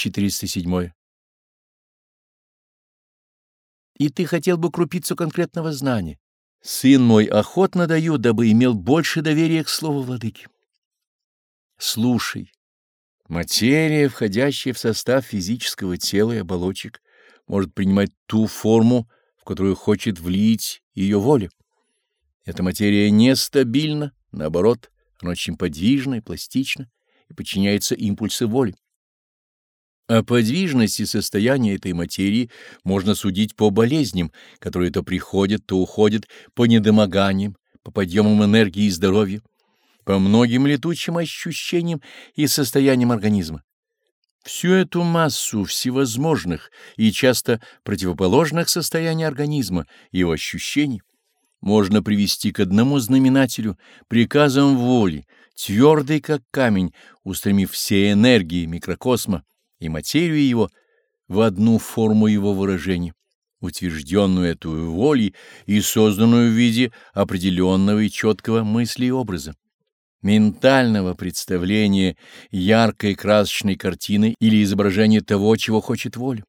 407. И ты хотел бы крупицу конкретного знания. Сын мой, охотно даю, дабы имел больше доверия к слову владыки. Слушай. Материя, входящая в состав физического тела и оболочек, может принимать ту форму, в которую хочет влить ее воля. Эта материя нестабильна, наоборот, она очень подвижна и пластична и подчиняется импульсу воли. О подвижности состояния этой материи можно судить по болезням, которые то приходят, то уходят, по недомоганиям, по подъемам энергии и здоровья, по многим летучим ощущениям и состояниям организма. Всю эту массу всевозможных и часто противоположных состояний организма и его ощущений можно привести к одному знаменателю, приказом воли, твердый как камень, устремив все энергии микрокосма и материю его в одну форму его выражения, утвержденную эту волей и созданную в виде определенного и четкого мысли и образа, ментального представления яркой красочной картины или изображения того, чего хочет воля.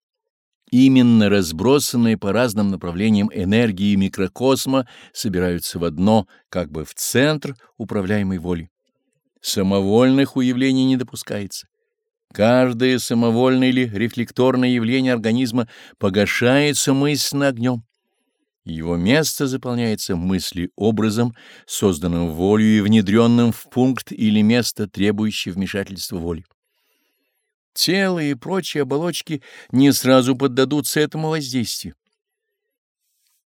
Именно разбросанные по разным направлениям энергии микрокосма собираются в одно, как бы в центр управляемой воли. Самовольных уявлений не допускается. Каждое самовольное или рефлекторное явление организма погашается мысленно огнем. Его место заполняется мысли-образом, созданным волей и внедренным в пункт или место, требующее вмешательства воли. Тело и прочие оболочки не сразу поддадутся этому воздействию.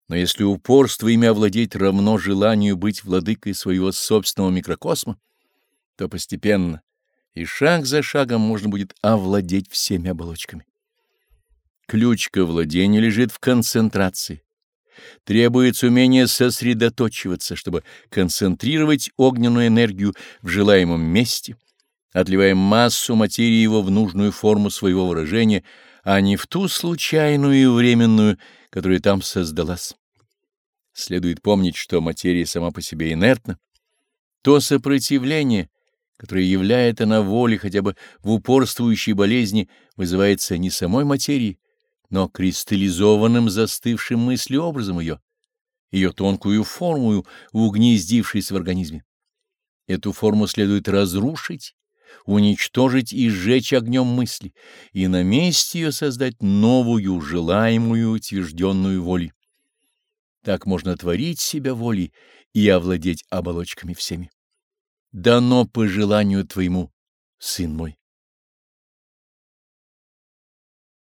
Но если упорство ими овладеть равно желанию быть владыкой своего собственного микрокосма, то постепенно и шаг за шагом можно будет овладеть всеми оболочками. Ключ к владению лежит в концентрации. Требуется умение сосредоточиваться, чтобы концентрировать огненную энергию в желаемом месте, отливая массу материи его в нужную форму своего выражения, а не в ту случайную и временную, которая там создалась. Следует помнить, что материя сама по себе инертна. То сопротивление — которое являет она воле хотя бы в упорствующей болезни, вызывается не самой материей, но кристаллизованным застывшим мыслеобразом ее, ее тонкую форму, угнездившейся в организме. Эту форму следует разрушить, уничтожить и сжечь огнем мысли, и на месте ее создать новую, желаемую, утвержденную волей. Так можно творить себя волей и овладеть оболочками всеми дано по желанию Твоему, Сын мой.